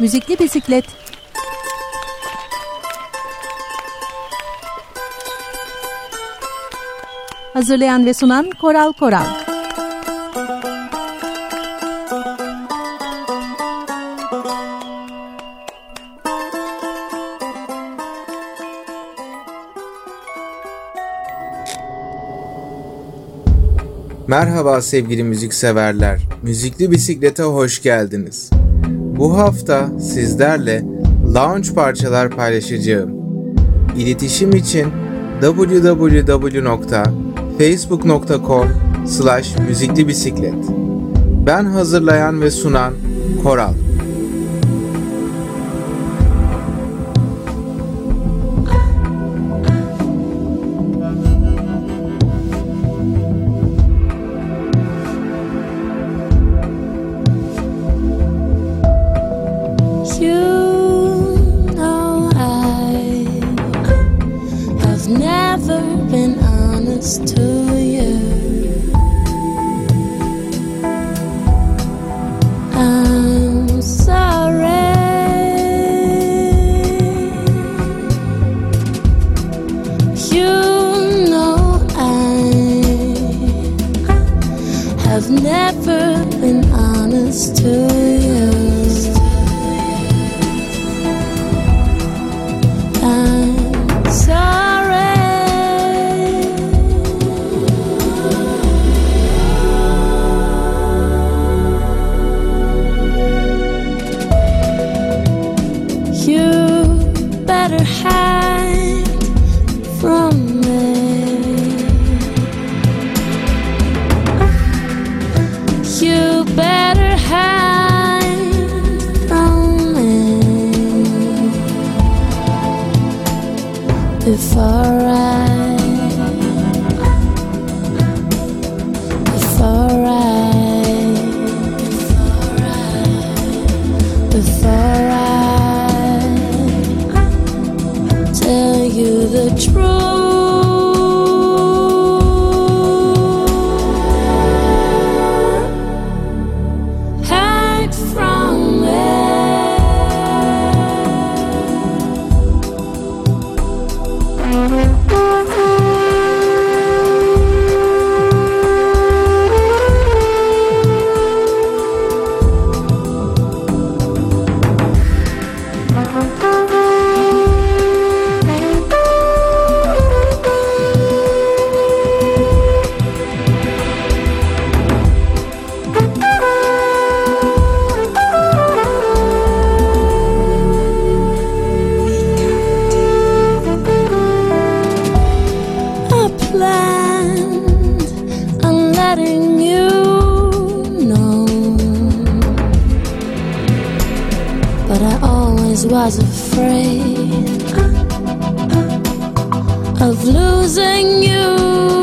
Müzikli Bisiklet Hazırlayan ve sunan Koral Koral Merhaba sevgili müzikseverler. Müzikli Bisiklet'e hoş geldiniz. Bu hafta sizlerle lounge parçalar paylaşacağım. İletişim için www.facebook.com slash Ben hazırlayan ve sunan Koral. To far the losing with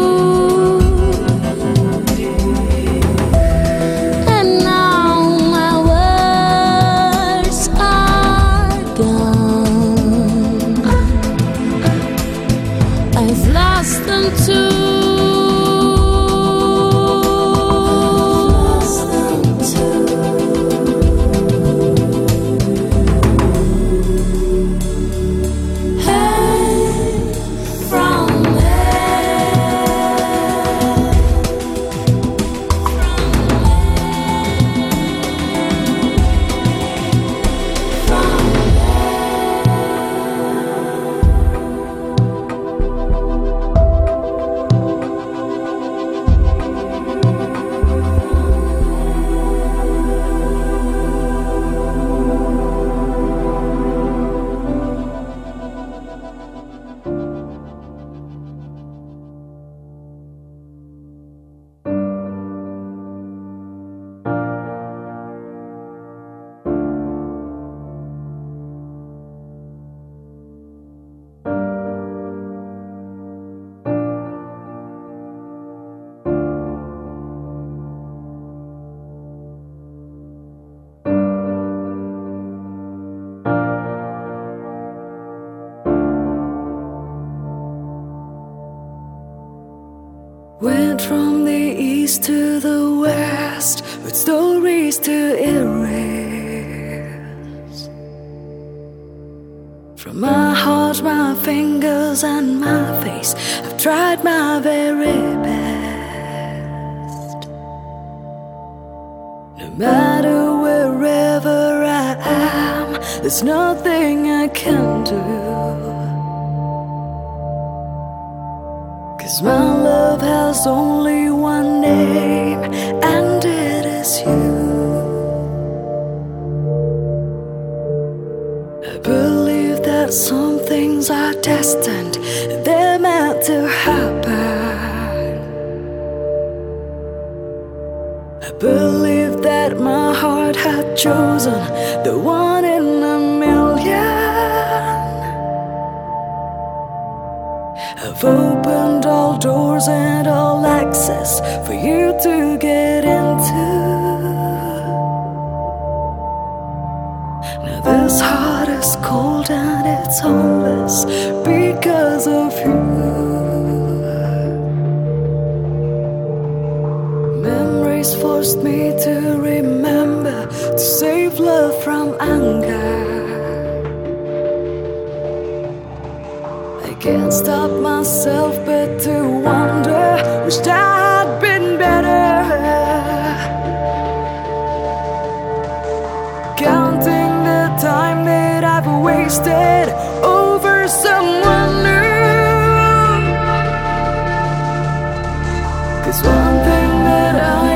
stories to erase from my heart, my fingers, and my face. I've tried my very best. No matter wherever I am, there's nothing I can do. Cause my love has only one name. Things are destined, they're meant to happen. I believe that my heart had chosen the one in a million. I've opened all doors and all access for you to get into. Now this heart is cold and it's homeless because of you. Memories forced me to remember to save love from anger. I can't stop myself but to wonder, which I I've wasted over someone new. Cause one thing that I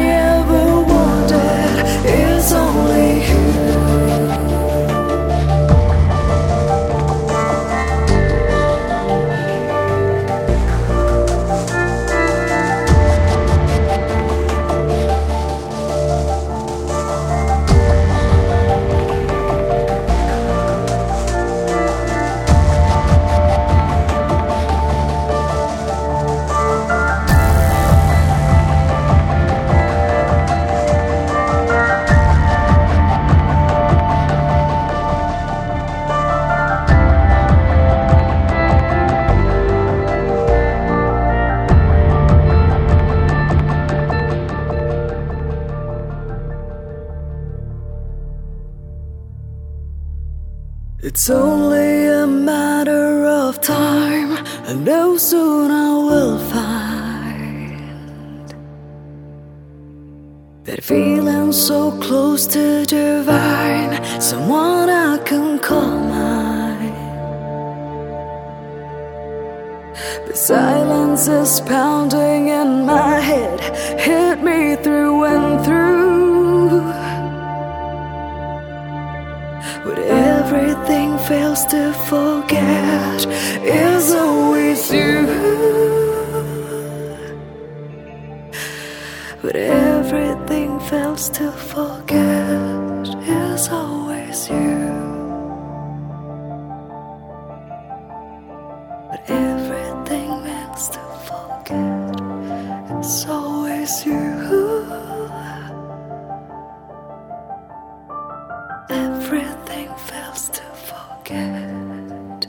Everything fails to forget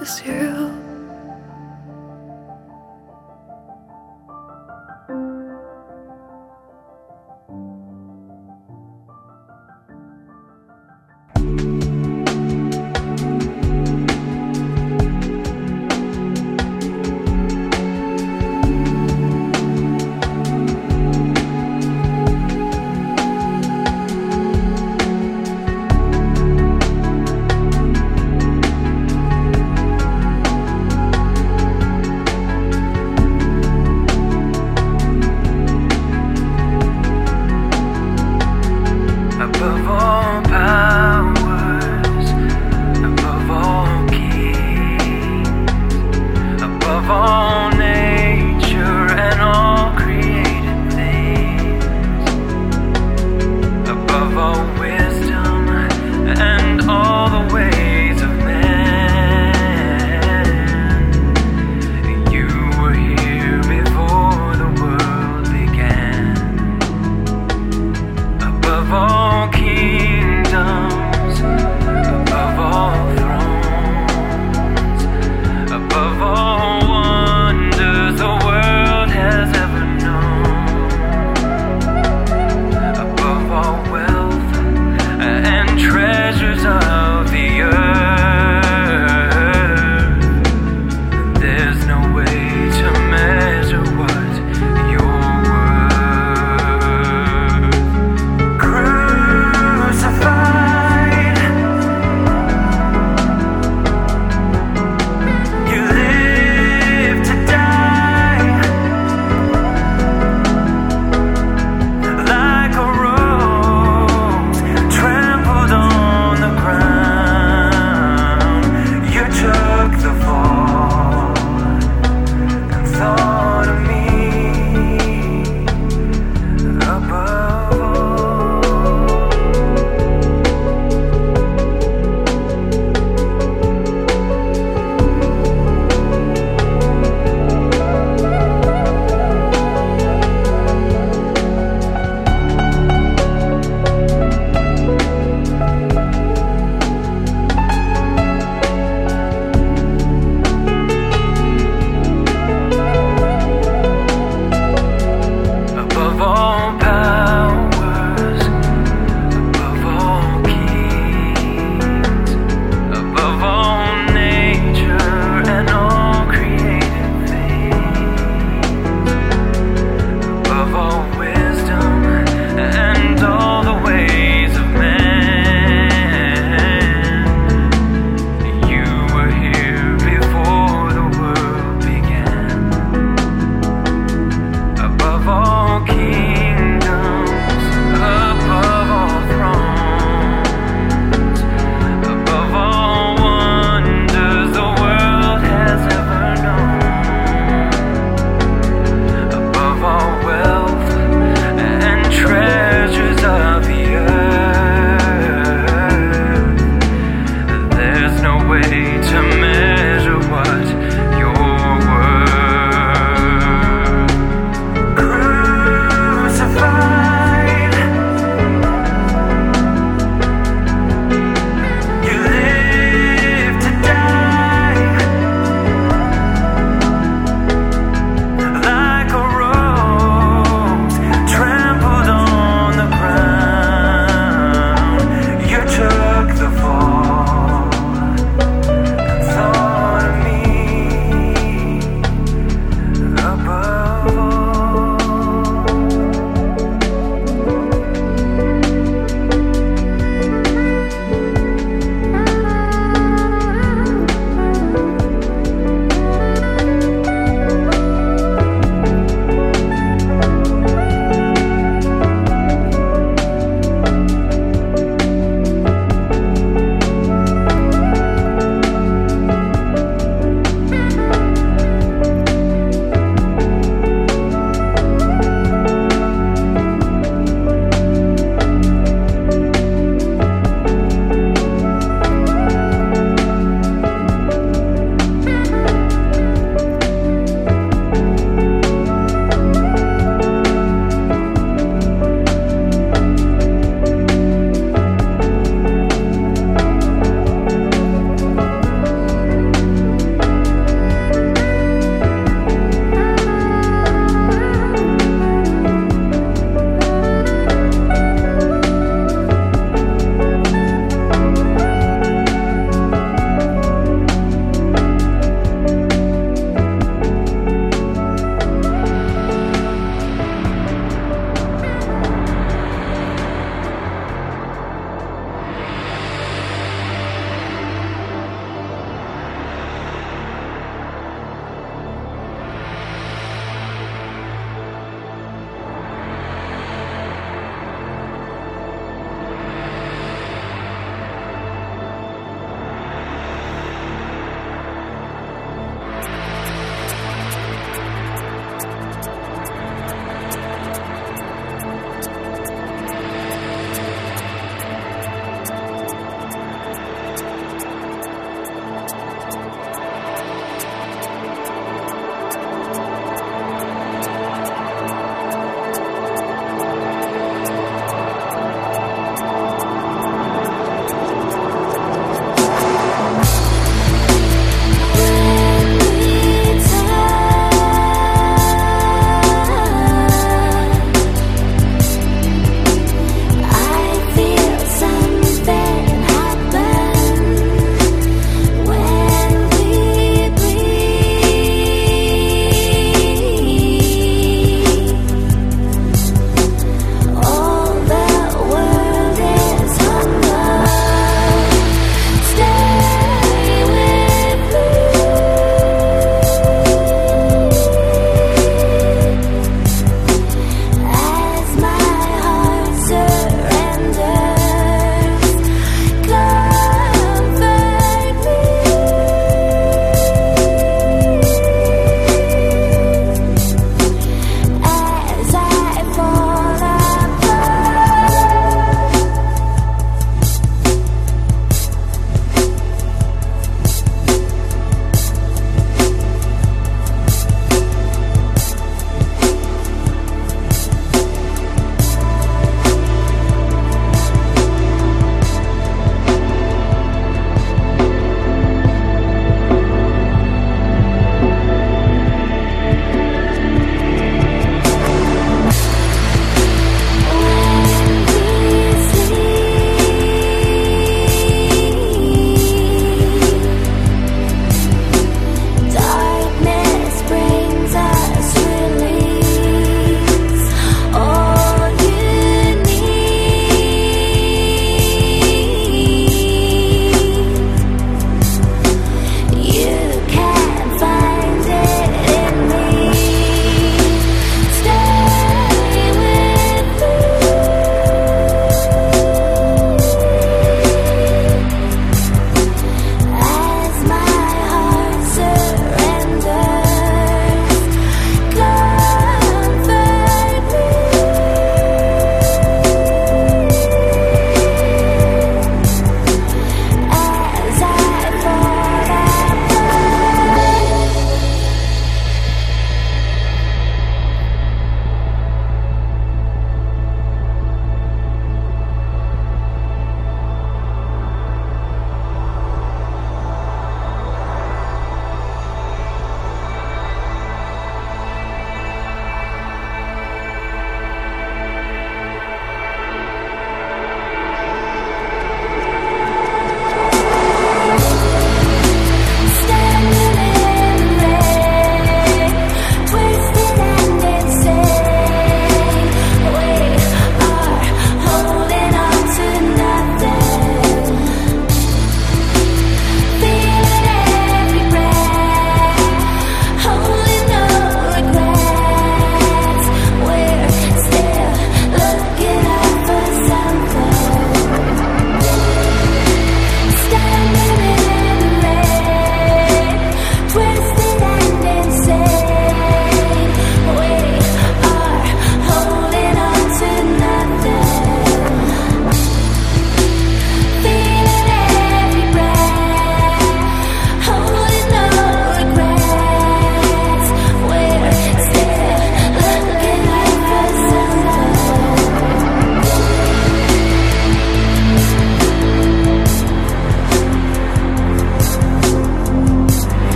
is you.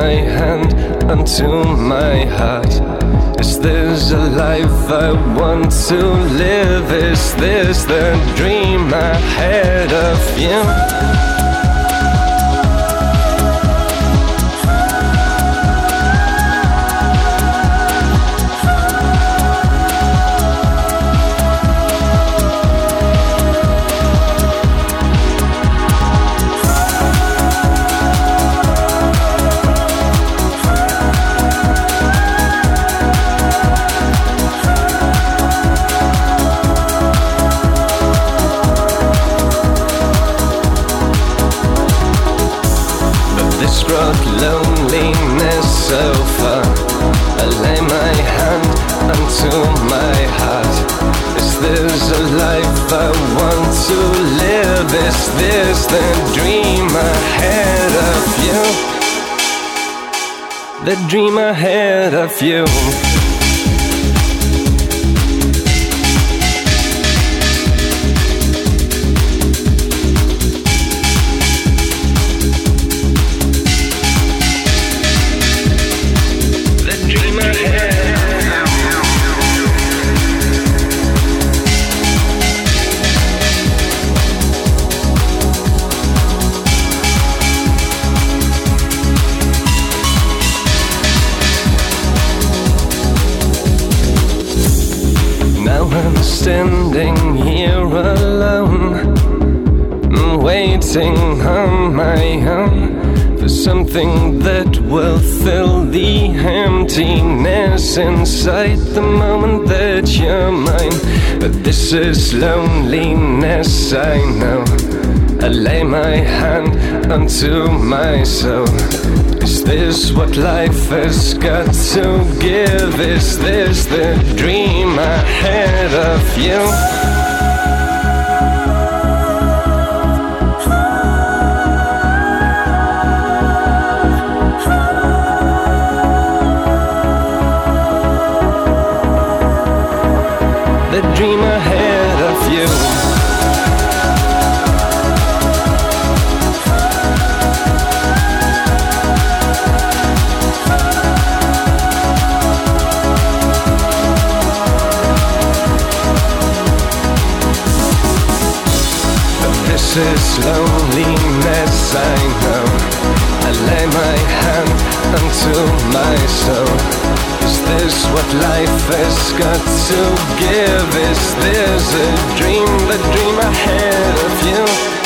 My hand onto my heart. Is this a life I want to live? Is this the dream I had of you? The dream I had of you? The dream I had of you. Fill the emptiness inside the moment that you're mine. But this is loneliness, I know. I lay my hand onto my soul. Is this what life has got to give? Is this the dream I had of you? Dream I had of you. This is loneliness, I know. Lay my hand onto my soul. Is this what life has got to give? Is this a dream, the dream I had of you?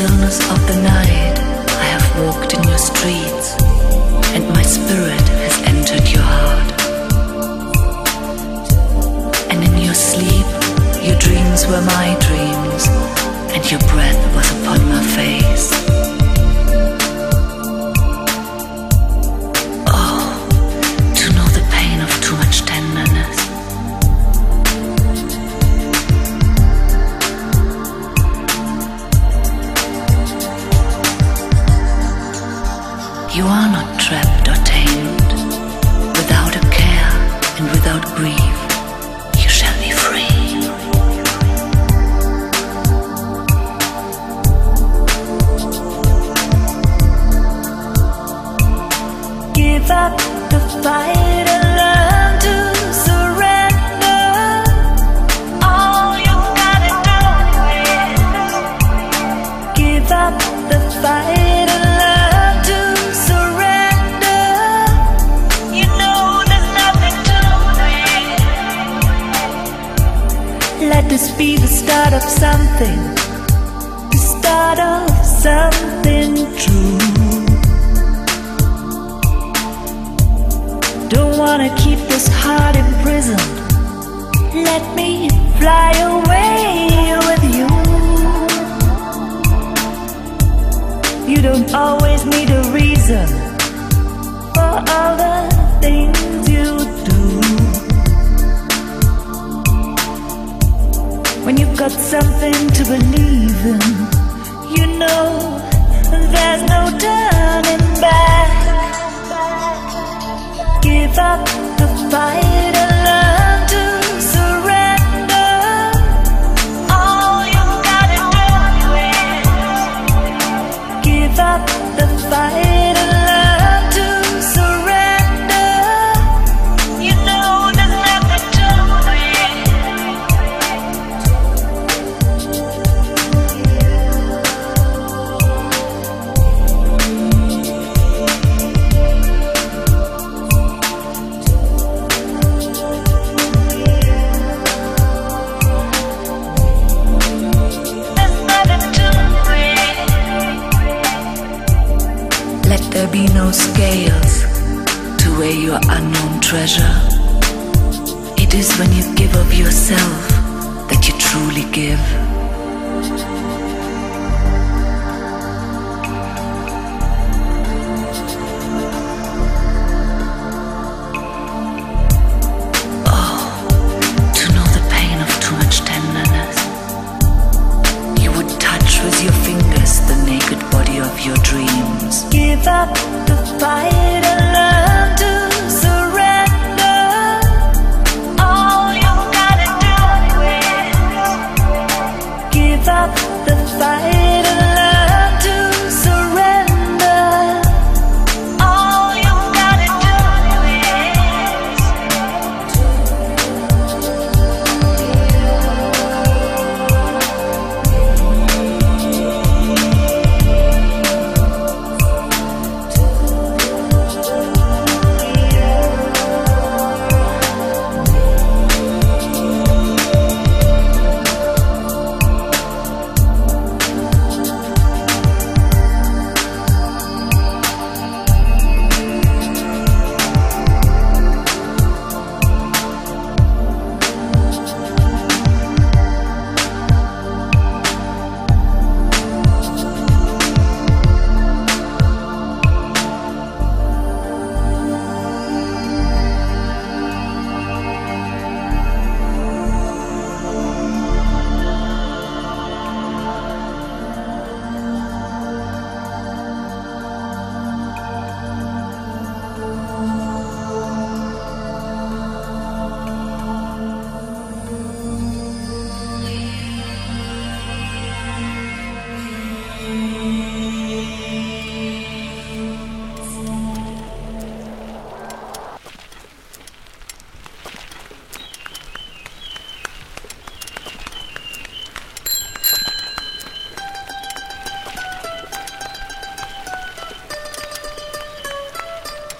stillness of the night, I have walked in your streets, and my spirit.